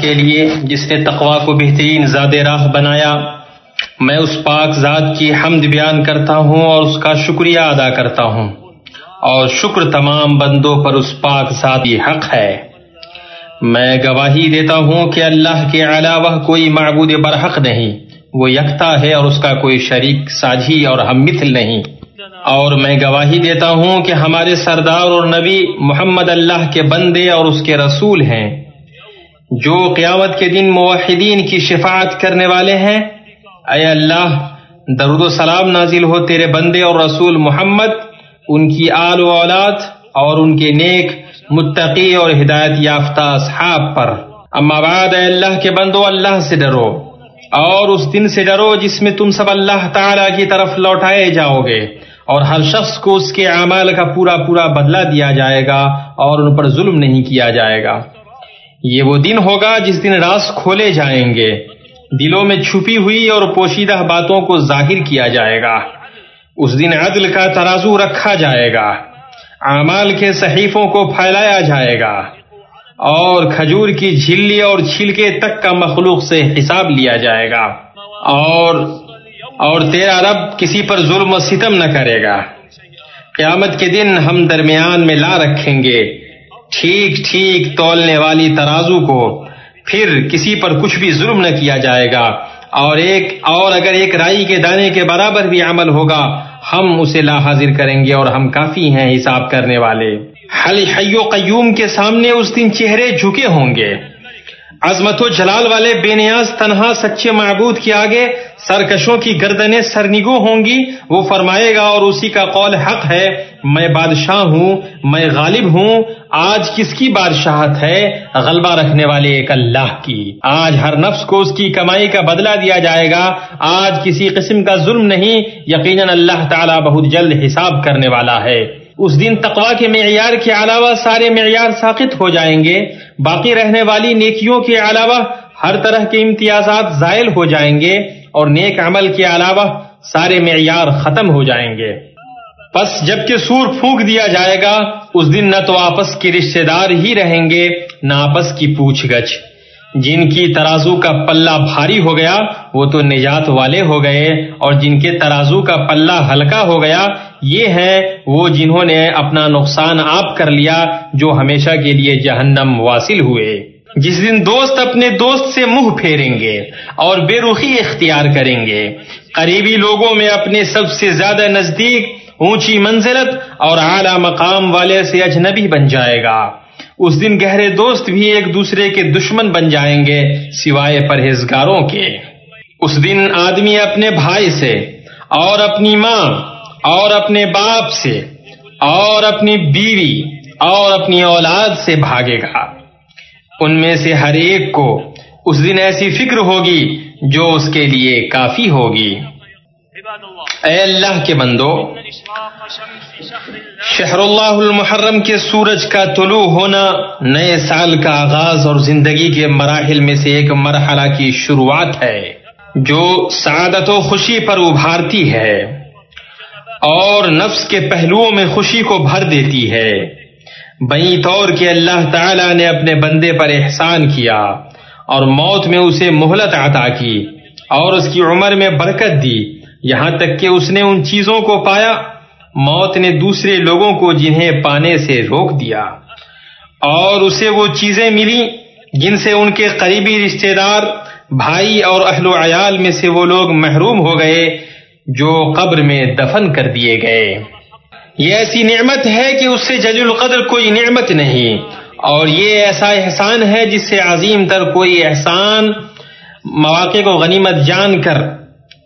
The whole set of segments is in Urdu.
کے لیے جس نے تقوا کو بہترین زاد راہ بنایا، میں اس پاک ذات کی حمد بیان کرتا ہوں اور اس کا شکریہ ادا کرتا ہوں۔ اور شکر تمام بندوں پر اس پاک ذات کی حق ہے۔ میں گواہی دیتا ہوں کہ اللہ کے علاوہ کوئی معبود برحق نہیں، وہ یکتا ہے اور اس کا کوئی شریک، ساجھی اور ہم مثل نہیں۔ اور میں گواہی دیتا ہوں کہ ہمارے سردار اور نبی محمد اللہ کے بندے اور اس کے رسول ہیں۔ جو قیامت کے دن موحدین کی شفاعت کرنے والے ہیں، اے اللہ، درود و سلام نازل ہو تیرے بندے اور رسول محمد، ان کی آل و اولاد اور ان کے نیک، متقی اور ہدایت یافتہ اصحاب پر۔ اما بعد، اے اللہ کے بندو، اللہ سے ڈرو۔ اور اس دن سے ڈرو جس میں تم سب اللہ تعالی کی طرف لوٹائے جاؤ گے۔ اور ہر شخص کو اس کے اعمال کا پورا پورا بدلہ دیا جائے گا اور ان پر ظلم نہیں کیا جائے گا۔ یہ وہ دن ہوگا جس دن راز کھولے جائیں گے۔ دلوں میں چھپی ہوئی اور پوشیدہ باتوں کو ظاہر کیا جائے گا۔ اس دن عدل کا ترازو رکھا جائے گا۔ اعمال کے صحیفوں کو پھیلایا جائے گا۔ اور کھجور کی جھلی اور چھلکے تک کا مخلوق سے حساب لیا جائے گا۔ اور اور تیرا رب کسی پر ظلم و ستم نہ کرے گا۔ قیامت کے دن ہم درمیان میں لا رکھیں گے۔ ٹھیک ٹھیک تولنے والی ترازو کو پھر کسی پر کچھ بھی ظلم نہ کیا جائے گا۔ اور ایک اور اگر ایک رائی کے دانے کے برابر بھی عمل ہوگا، ہم اسے لا حاضر کریں گے اور ہم کافی ہیں حساب کرنے والے۔ حل حیو قیوم کے سامنے اس دن چہرے جھکے ہوں گے۔ عظمت و جلال والے بے نیاز تنہا سچے معبود کے آگے سرکشوں کی گردنیں سرنگو ہوں گی، وہ فرمائے گا اور اسی کا قول حق ہے۔ میں بادشاہ ہوں، میں غالب ہوں، آج کس کی بادشاہت ہے؟ غلبہ رکھنے والے ایک اللہ کی۔ آج ہر نفس کو اس کی کمائی کا بدلہ دیا جائے گا۔ آج کسی قسم کا ظلم نہیں، یقیناً اللہ تعالیٰ بہت جلد حساب کرنے والا ہے۔ اس دن تقوا کے معیار کے علاوہ سارے معیار ساقط ہو جائیں گے۔ باقی رہنے والی نیکیوں کے علاوہ ہر طرح کے امتیازات زائل ہو جائیں گے اور نیک عمل کے علاوہ سارے معیار ختم ہو جائیں گے۔ پس جبکہ سور پھونک دیا جائے گا، اس دن نہ تو آپس کے رشتے دار ہی رہیں گے، نہ آپس کی پوچھ گچھ۔ جن کی ترازو کا پلہ بھاری ہو گیا، وہ تو نجات والے ہو گئے۔ اور جن کے ترازو کا پلہ ہلکا ہو گیا، یہ ہیں وہ جنہوں نے اپنا نقصان آپ کر لیا، جو ہمیشہ کے لیے جہنم واصل ہوئے۔ جس دن دوست اپنے دوست سے منہ پھیریں گے اور بے رخی اختیار کریں گے۔ قریبی لوگوں میں اپنے سب سے زیادہ نزدیک اونچی منزلت اور اعلی مقام والے سے اجنبی بن جائے گا۔ اس دن گہرے دوست بھی ایک دوسرے کے دشمن بن جائیں گے سوائے پرہیزگاروں کے۔ اس دن آدمی اپنے بھائی سے اور اپنی ماں اور اپنے باپ سے اور اپنی بیوی اور اپنی اولاد سے بھاگے گا۔ ان میں سے ہر ایک کو اس دن ایسی فکر ہوگی جو اس کے لیے کافی ہوگی۔ اے اللہ کے بندو شہر اللہ المحرم کے سورج کا طلوع ہونا نئے سال کا آغاز اور زندگی کے مراحل میں سے ایک مرحلہ کی شروعات ہے، جو سعادت و خوشی پر ابھارتی ہے اور نفس کے پہلوؤں میں خوشی کو بھر دیتی ہے۔ بئی طور کے اللہ تعالی نے اپنے بندے پر احسان کیا اور موت میں اسے مہلت عطا کی اور اس کی عمر میں برکت دی۔ یہاں تک کہ اس نے ان چیزوں کو پایا، موت نے دوسرے لوگوں کو جنہیں پانے سے روک دیا۔ اور اسے وہ چیزیں ملی جن سے ان کے قریبی رشتہ دار، بھائی اور اہل و عیال میں سے وہ لوگ محروم ہو گئے جو قبر میں دفن کر دیے گئے۔ یہ ایسی نعمت ہے کہ اس سے جج القدر کوئی نعمت نہیں۔ اور یہ ایسا احسان ہے جس سے عظیم تر کوئی احسان، مواقع کو غنیمت جان کر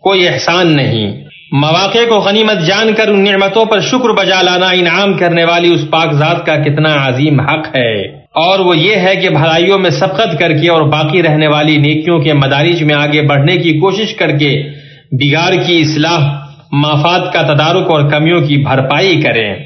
کوئی احسان نہیں۔ مواقع کو غنیمت جان کر ان نعمتوں پر شکر بجا لانا انعام کرنے والی اس پاک ذات کا کتنا عظیم حق ہے۔ اور وہ یہ ہے کہ بھلائیوں میں سبقت کر کے اور باقی رہنے والی نیکیوں کے مدارج میں آگے بڑھنے کی کوشش کر کے بگاڑ کی اصلاح، مافات کا تدارک اور کمیوں کی بھرپائی کریں۔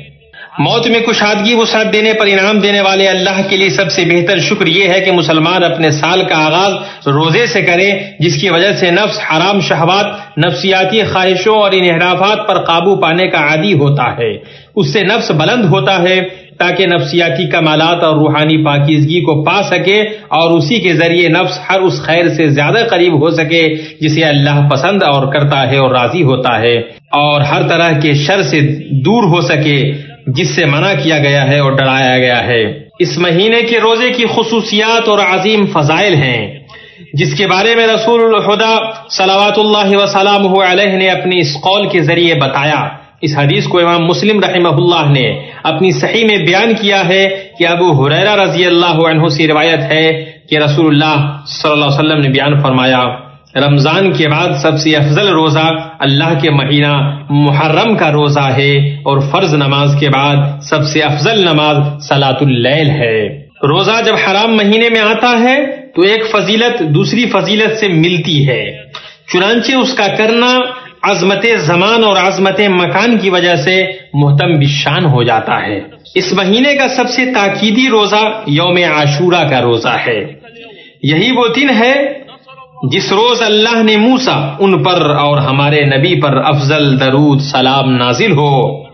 موت میں کشادگی وسعت دینے پر انعام دینے والے اللہ کے لیے سب سے بہتر شکر یہ ہے کہ مسلمان اپنے سال کا آغاز روزے سے کرے، جس کی وجہ سے نفس حرام شہوات، نفسیاتی خواہشوں اور انحرافات پر قابو پانے کا عادی ہوتا ہے۔ اس سے نفس بلند ہوتا ہے تاکہ نفسیاتی کمالات اور روحانی پاکیزگی کو پا سکے اور اسی کے ذریعے نفس ہر اس خیر سے زیادہ قریب ہو سکے جسے اللہ پسند اور کرتا ہے اور راضی ہوتا ہے۔ اور ہر طرح کے شر سے دور ہو سکے۔ جس سے منع کیا گیا ہے اور ڈرایا گیا ہے۔ اس مہینے کے روزے کی خصوصیات اور عظیم فضائل ہیں، جس کے بارے میں رسول الخدا صلوات اللہ وسلام علیہ نے اپنی اس قول کے ذریعے بتایا۔ اس حدیث کو امام مسلم رحمہ اللہ نے اپنی صحیح میں بیان کیا ہے کہ ابو حریرہ رضی اللہ عنہ سے روایت ہے کہ رسول اللہ صلی اللہ علیہ وسلم نے بیان فرمایا۔ رمضان کے بعد سب سے افضل روزہ اللہ کے مہینہ محرم کا روزہ ہے اور فرض نماز کے بعد سب سے افضل نماز سلاۃ اللیل ہے۔ روزہ جب حرام مہینے میں آتا ہے تو ایک فضیلت دوسری فضیلت سے ملتی ہے۔ چنانچہ اس کا کرنا عظمت زمان اور عظمت مکان کی وجہ سے محتم بشان ہو جاتا ہے۔ اس مہینے کا سب سے تاکیدی روزہ یوم عاشورہ کا روزہ ہے۔ یہی وہ دن ہے جس روز اللہ نے موسا ان پر اور ہمارے نبی پر افضل درود سلام نازل ہو،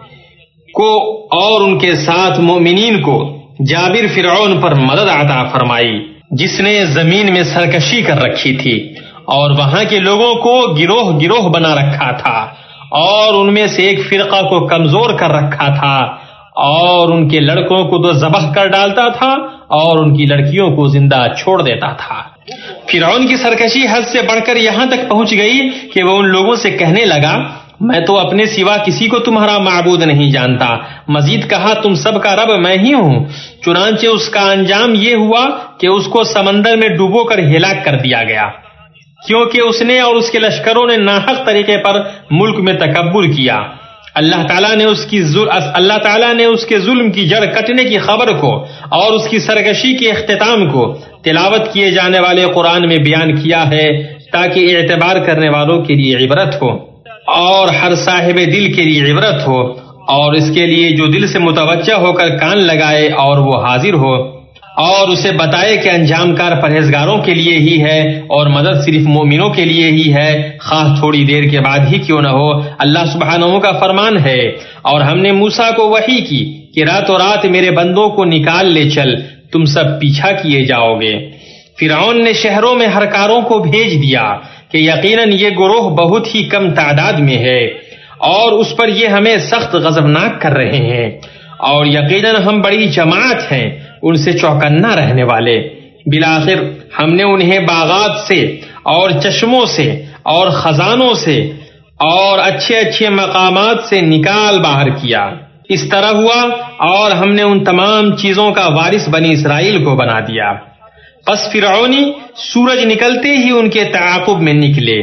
کو اور ان کے ساتھ مومنین کو جابر فرعون پر مدد عطا فرمائی، جس نے زمین میں سرکشی کر رکھی تھی اور وہاں کے لوگوں کو گروہ گروہ بنا رکھا تھا اور ان میں سے ایک فرقہ کو کمزور کر رکھا تھا اور ان کے لڑکوں کو تو ذبح کر ڈالتا تھا اور ان کی لڑکیوں کو زندہ چھوڑ دیتا تھا۔ فرعون کی سرکشی حد سے بڑھ کر یہاں تک پہنچ گئی کہ وہ ان لوگوں سے کہنے لگا، میں تو اپنے سوا کسی کو تمہارا معبود نہیں جانتا۔ مزید کہا، تم سب کا رب میں ہی ہوں۔ چنانچہ اس کا انجام یہ ہوا کہ اس کو سمندر میں ڈوبو کر ہلاک کر دیا گیا۔ کیونکہ اس نے اور اس کے لشکروں نے ناحق طریقے پر ملک میں تکبر کیا۔ اللہ تعالیٰ نے اس کی اللہ تعالیٰ نے اس کے ظلم کی جڑ کٹنے کی خبر کو اور اس کی سرگشی کے اختتام کو تلاوت کیے جانے والے قرآن میں بیان کیا ہے تاکہ اعتبار کرنے والوں کے لیے عبرت ہو اور ہر صاحب دل کے لیے عبرت ہو اور اس کے لیے جو دل سے متوجہ ہو کر کان لگائے اور وہ حاضر ہو اور اسے بتائے کہ انجام کار پرہیزگاروں کے لیے ہی ہے اور مدد صرف مومنوں کے لیے ہی ہے خاص تھوڑی دیر کے بعد ہی کیوں نہ ہو۔ اللہ سبحانہ کا فرمان ہے اور ہم نے موسا کو وہی کی کہ راتوں رات میرے بندوں کو نکال لے چل۔ تم سب پیچھا کیے جاؤ گے۔ فرعون نے شہروں میں ہر کاروں کو بھیج دیا کہ یقیناً یہ گروہ بہت ہی کم تعداد میں ہے اور اس پر یہ ہمیں سخت غضبناک کر رہے ہیں۔ اور یقیناً ہم بڑی جماعت ہیں، ان سے چوکنا رہنے والے۔ بلاخر ہم نے انہیں باغات سے اور چشموں سے اور خزانوں سے اور اچھے اچھے مقامات سے نکال باہر کیا۔ اس طرح ہوا اور ہم نے ان تمام چیزوں کا وارث بنی اسرائیل کو بنا دیا۔ پس فرعونی سورج نکلتے ہی ان کے تعاقب میں نکلے۔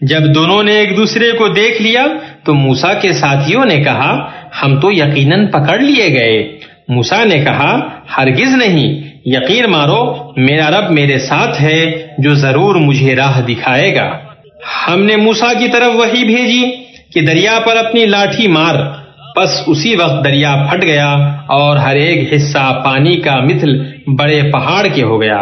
جب دونوں نے ایک دوسرے کو دیکھ لیا تو موسا کے ساتھیوں نے کہا، ہم تو یقیناً پکڑ لیے گئے۔ موسا نے کہا، ہرگز نہیں، یقین مارو، میرا رب میرے ساتھ ہے جو ضرور مجھے راہ دکھائے گا۔ ہم نے موسا کی طرف وہی بھیجی کہ دریا پر اپنی لاٹھی مار۔ بس اسی وقت دریا پھٹ گیا اور ہر ایک حصہ پانی کا مثل بڑے پہاڑ کے ہو گیا۔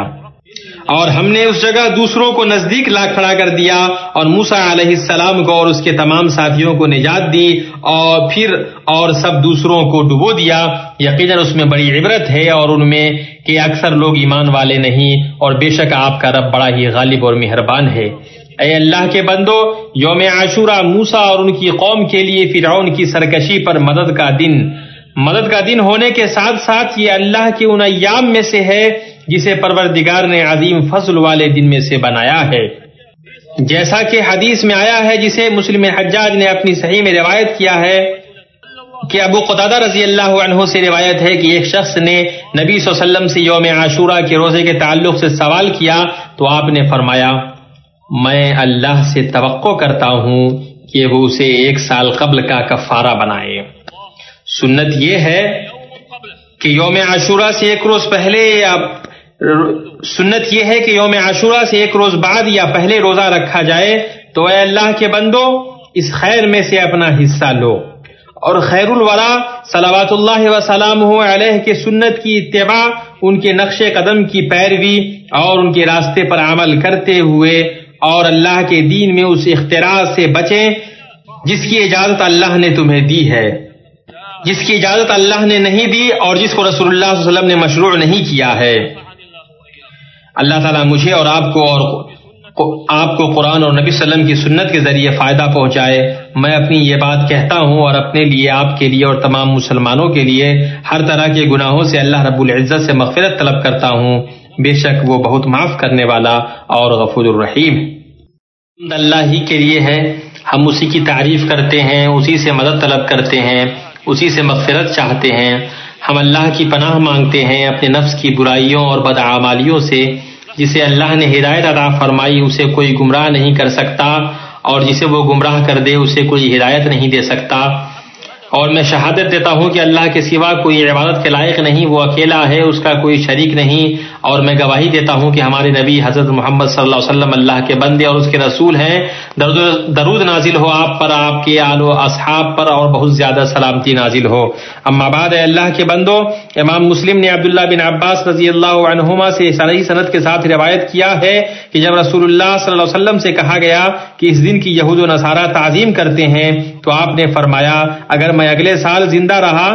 اور ہم نے اس جگہ دوسروں کو نزدیک لا کھڑا کر دیا اور موسا علیہ السلام کو اور اس کے تمام ساتھیوں کو نجات دی اور پھر اور سب دوسروں کو ڈبو دیا۔ یقیناً اس میں بڑی عبرت ہے اور ان میں کہ اکثر لوگ ایمان والے نہیں اور بے شک آپ کا رب بڑا ہی غالب اور مہربان ہے۔ اے اللہ کے بندو، یوم عاشورہ موسا اور ان کی قوم کے لیے فرعون کی سرکشی پر مدد کا دن۔ مدد کا دن ہونے کے ساتھ ساتھ یہ اللہ کے ان ایام میں سے ہے جسے پروردگار نے عظیم فضل والے دن میں سے بنایا ہے۔ جیسا کہ حدیث میں آیا ہے جسے مسلم حجاج نے اپنی صحیح میں روایت کیا ہے کہ ابو قطادہ رضی اللہ عنہ سے روایت ہے کہ ایک شخص نے نبی صلی اللہ علیہ وسلم سے یوم عاشورہ کے روزے کے تعلق سے سوال کیا تو آپ نے فرمایا میں اللہ سے توقع کرتا ہوں کہ وہ اسے ایک سال قبل کا کفارہ بنائے۔ سنت یہ ہے کہ یوم عاشورہ سے ایک روز پہلے یا سنت یہ ہے کہ یوم عاشورہ سے ایک روز بعد یا پہلے روزہ رکھا جائے تو اے اللہ کے بندو، اس خیر میں سے اپنا حصہ لو۔ اور خیر الورا صلوات اللہ وسلام علیہ کے سنت کی اتباع، ان کے نقش قدم کی پیروی اور ان کے راستے پر عمل کرتے ہوئے اور اللہ کے دین میں اس اختراع سے بچیں جس کی اجازت اللہ نے تمہیں دی ہے۔ جس کی اجازت اللہ نے نہیں دی اور جس کو رسول اللہ صلی اللہ علیہ وسلم نے مشروع نہیں کیا ہے۔ اللہ تعالیٰ مجھے اور آپ کو اور آپ کو قرآن اور نبی صلی اللہ علیہ وسلم کی سنت کے ذریعے فائدہ پہنچائے۔ میں اپنی یہ بات کہتا ہوں اور اپنے لیے، آپ کے لیے اور تمام مسلمانوں کے لیے ہر طرح کے گناہوں سے اللہ رب العزت سے مغفرت طلب کرتا ہوں۔ بے شک وہ بہت معاف کرنے والا اور غفور الرحیم۔ اللہ ہی کے لیے ہے۔ ہم اسی کی تعریف کرتے ہیں، اسی سے مدد طلب کرتے ہیں، اسی سے مغفرت چاہتے ہیں۔ ہم اللہ کی پناہ مانگتے ہیں اپنے نفس کی برائیوں اور بدعمالیوں سے، جسے اللہ نے ہدایت عطا فرمائی، اسے کوئی گمراہ نہیں کر سکتا، اور جسے وہ گمراہ کر دے، اسے کوئی ہدایت نہیں دے سکتا۔ اور میں شہادت دیتا ہوں کہ اللہ کے سوا کوئی عبادت کے لائق نہیں، وہ اکیلا ہے، اس کا کوئی شریک نہیں اور میں گواہی دیتا ہوں کہ ہمارے نبی حضرت محمد صلی اللہ علیہ وسلم اللہ کے بندے اور اس کے رسول ہیں۔ درود نازل ہو آپ پر، آپ کے آل و اصحاب پر اور بہت زیادہ سلامتی نازل ہو۔ اما بعد اللہ کے بندو، امام مسلم نے عبداللہ بن عباس رضی اللہ عنہما سے صنعی صنعت کے ساتھ روایت کیا ہے کہ جب رسول اللہ صلی اللہ علیہ وسلم سے کہا گیا کہ اس دن کی یہود و نصارہ تعظیم کرتے ہیں تو آپ نے فرمایا، اگر میں اگلے سال زندہ رہا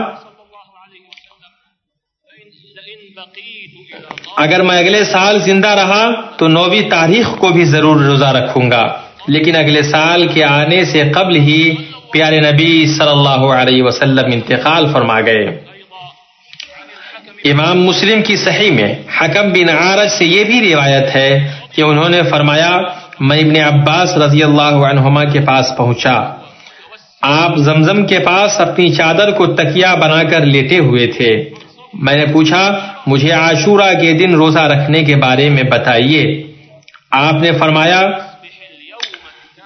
اگر میں اگلے سال زندہ رہا تو نویں تاریخ کو بھی ضرور روزہ رکھوں گا۔ لیکن اگلے سال کے آنے سے قبل ہی پیارے نبی صلی اللہ علیہ وسلم انتقال فرما گئے۔ امام مسلم کی صحیح میں حکم بن عارج سے یہ بھی روایت ہے کہ انہوں نے فرمایا، میں ابن عباس رضی اللہ عنہما کے پاس پہنچا۔ آپ زمزم کے پاس اپنی چادر کو تکیا بنا کر لیٹے ہوئے تھے۔ میں نے پوچھا، مجھے عاشورہ کے دن روزہ رکھنے کے بارے میں بتائیے۔ آپ نے فرمایا،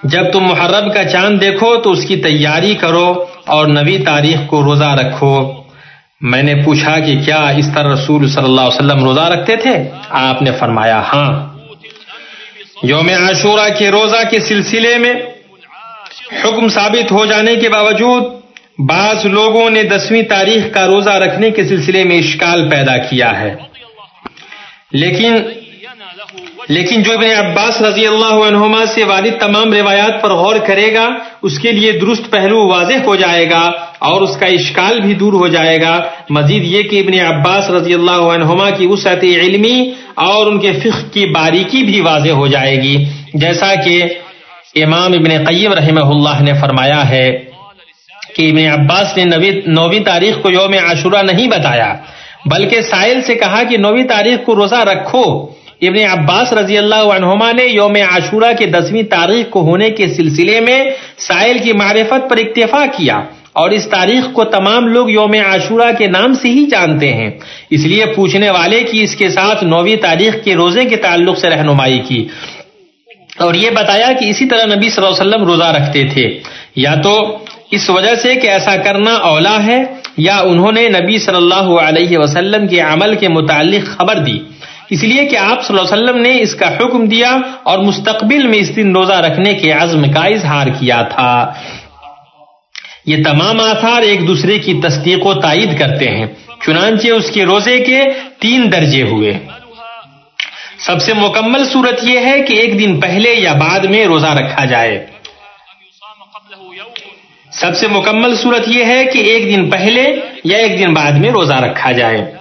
جب تم محرم کا چاند دیکھو تو اس کی تیاری کرو اور نوی تاریخ کو روزہ رکھو۔ میں نے پوچھا کہ کیا اس طرح رسول صلی اللہ علیہ وسلم روزہ رکھتے تھے؟ آپ نے فرمایا ہاں۔ یوم عاشورہ کے روزہ کے سلسلے میں حکم ثابت ہو جانے کے باوجود بعض لوگوں نے دسویں تاریخ کا روزہ رکھنے کے سلسلے میں اشکال پیدا کیا ہے۔ لیکن لیکن جو ابن عباس رضی اللہ عنہما سے والد تمام روایات پر غور کرے گا، اس کے لیے درست پہلو واضح ہو جائے گا اور اس کا اشکال بھی دور ہو جائے گا۔ مزید یہ کہ ابن عباس رضی اللہ عنہما کی وسعت علمی اور ان کے فقہ کی باریکی بھی واضح ہو جائے گی۔ جیسا کہ امام ابن قیم رحمہ اللہ نے فرمایا ہے۔ کہ ابن عباس نے نویں تاریخ کو یوم عاشورہ نہیں بتایا، بلکہ سائل سے کہا کہ نویں تاریخ کو روزہ رکھو۔ ابن عباس رضی اللہ عنہما نے یوم عاشورہ کے دسویں تاریخ کو ہونے کے سلسلے میں سائل کی معرفت پر اکتفا کیا۔ اور اس تاریخ کو تمام لوگ یوم عاشورہ کے نام سے ہی جانتے ہیں۔ اس لیے پوچھنے والے کی اس کے ساتھ نویں تاریخ کے روزے کے تعلق سے رہنمائی کی۔ اور یہ بتایا کہ اسی طرح نبی صلی اللہ علیہ وسلم روزہ رکھتے تھے۔ یا تو اس وجہ سے کہ ایسا کرنا اولا ہے یا انہوں نے نبی صلی اللہ علیہ وسلم کے عمل کے متعلق خبر دی۔ اس لیے کہ آپ صلی اللہ علیہ وسلم نے اس کا حکم دیا اور مستقبل میں اس دن روزہ رکھنے کے عزم کا اظہار کیا تھا۔ یہ تمام آثار ایک دوسرے کی تصدیق و تائید کرتے ہیں۔ چنانچہ اس کے روزے کے تین درجے ہوئے۔ سب سے مکمل صورت یہ ہے کہ ایک دن پہلے یا بعد میں روزہ رکھا جائے۔ سب سے مکمل صورت یہ ہے کہ ایک دن پہلے یا ایک دن بعد میں روزہ رکھا جائے۔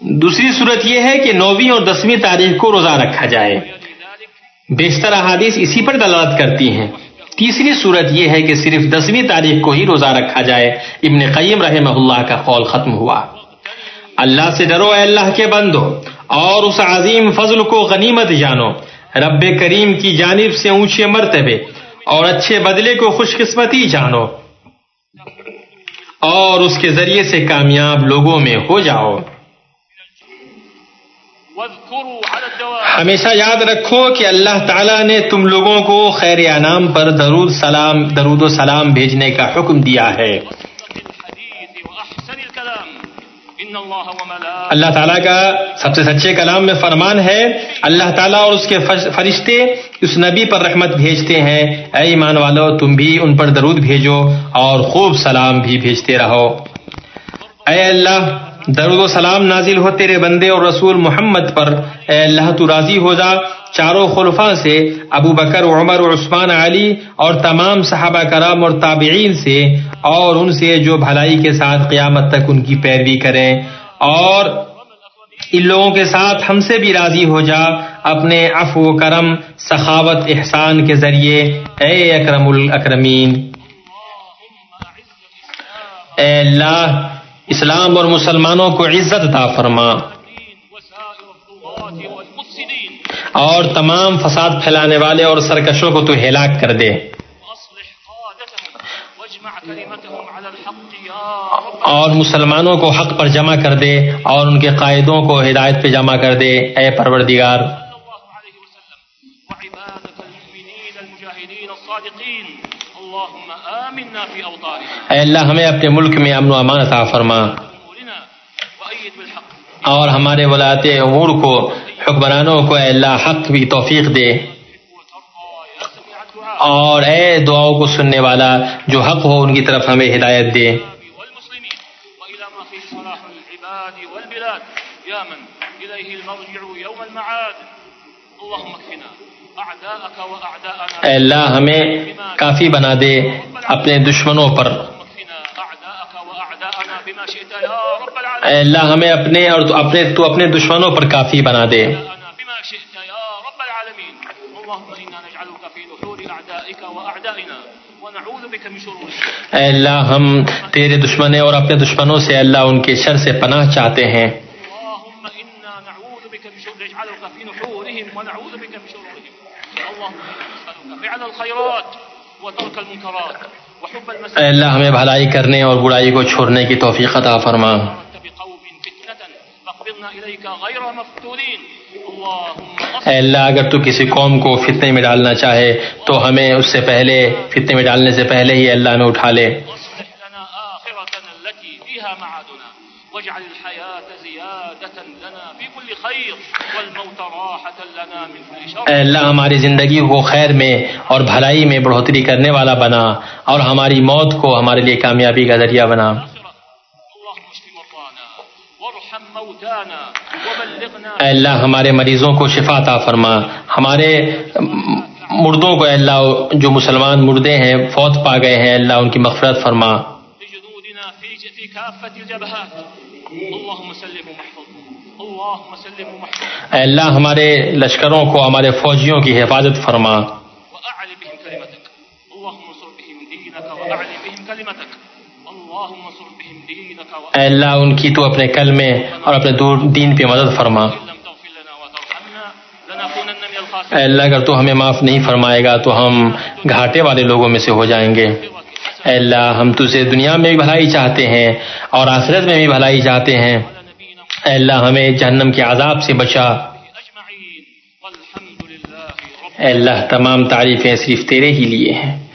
دوسری صورت یہ ہے کہ نویں اور دسویں تاریخ کو روزہ رکھا جائے۔ بیشتر احادیث اسی پر دلالت کرتی ہیں۔ تیسری صورت یہ ہے کہ صرف دسویں تاریخ کو ہی روزہ رکھا جائے۔ ابن قیم رحمہ اللہ کا قول ختم ہوا۔ اللہ سے ڈرو اے اللہ کے بندو، اور اس عظیم فضل کو غنیمت جانو۔ رب کریم کی جانب سے اونچے مرتبے اور اچھے بدلے کو خوش قسمتی جانو۔ اور اس کے ذریعے سے کامیاب لوگوں میں ہو جاؤ۔ ہمیشہ یاد رکھو کہ اللہ تعالیٰ نے تم لوگوں کو خیر انعام پر درود سلام، درود و سلام بھیجنے کا حکم دیا ہے۔ اللہ تعالیٰ کا سب سے سچے کلام میں فرمان ہے، اللہ تعالیٰ اور اس کے فرشتے اس نبی پر رحمت بھیجتے ہیں۔ اے ایمان والو، تم بھی ان پر درود بھیجو اور خوب سلام بھی بھیجتے رہو۔ اے اللہ، درود و سلام نازل ہو تیرے بندے اور رسول محمد پر۔ اے اللہ، تو راضی ہو جا۔ چاروں خلفاء سے، ابو بکر، عمر، عثمان، علی اور تمام صحابہ کرام اور تابعین سے اور ان سے جو بھلائی کے ساتھ قیامت تک ان کی پیروی کریں اور ان لوگوں کے ساتھ ہم سے بھی راضی ہو جا اپنے عفو و کرم، سخاوت، احسان کے ذریعے۔ اے اکرم الاکرمین۔ اے اللہ، اسلام اور مسلمانوں کو عزت عطا فرما۔ اور تمام فساد پھیلانے والے اور سرکشوں کو تو ہلاک کر دے۔ اور مسلمانوں کو حق پر جمع کر دے اور ان کے قائدوں کو ہدایت پہ جمع کر دے، اے پروردگار۔ اے اللہ، ہمیں اپنے ملک میں امن و امان عطا فرما۔ اور ہمارے ولایت امور کو، حکمرانوں کو اے اللہ حق بھی توفیق دے۔ اور اے دعاؤں کو سننے والا، جو حق ہو ان کی طرف ہمیں ہدایت دے۔ المعاد اللهم اكفنا. أعداءك وأعداءنا. اے اللہ ہمیں کافی بنا دے اپنے دشمنوں پر. اے اللہ ہمیں اپنے اور تو اپنے تو اپنے دشمنوں پر کافی بنا دے. اے اللہ ہم تیرے دشمن ہیں اور اپنے دشمنوں سے اللہ ان کے شر سے پناہ چاہتے ہیں. اے اللہ ہمیں بھلائی کرنے اور برائی کو چھوڑنے کی توفیق عطا فرما۔ اے اللہ اگر تو کسی قوم کو فتنے میں ڈالنا چاہے تو ہمیں اس سے پہلے فتنے میں ڈالنے سے پہلے ہی اللہ ہمیں اٹھا لے۔ لنا في كل خير والموت راحة لنا من كل اے اللہ ہماری زندگی کو خیر میں اور بھلائی میں بڑھوتری کرنے والا بنا اور ہماری موت کو ہمارے لیے کامیابی کا ذریعہ بنا۔ اے اللہ ہمارے مریضوں کو شفا عطا فرما۔ ہمارے مردوں کو اے اللہ جو مسلمان مردے ہیں فوت پا گئے ہیں اللہ ان کی مغفرت فرما۔ اللهم سلم اے اللہ ہمارے لشکروں کو ہمارے فوجیوں کی حفاظت فرما۔ اے اللہ ان کی تو اپنے کلمے اور اپنے دور دین پہ مدد فرما۔ اے اللہ اگر تو ہمیں معاف نہیں فرمائے گا تو ہم گھاٹے والے لوگوں میں سے ہو جائیں گے۔ اے اللہ ہم تجھے دنیا میں بھی بھلائی چاہتے ہیں اور آخرت میں بھی بھلائی چاہتے ہیں۔ اے اللہ، ہمیں جہنم کے عذاب سے بچا۔ اے اللہ، تمام تعریفیں صرف تیرے ہی لیے ہیں۔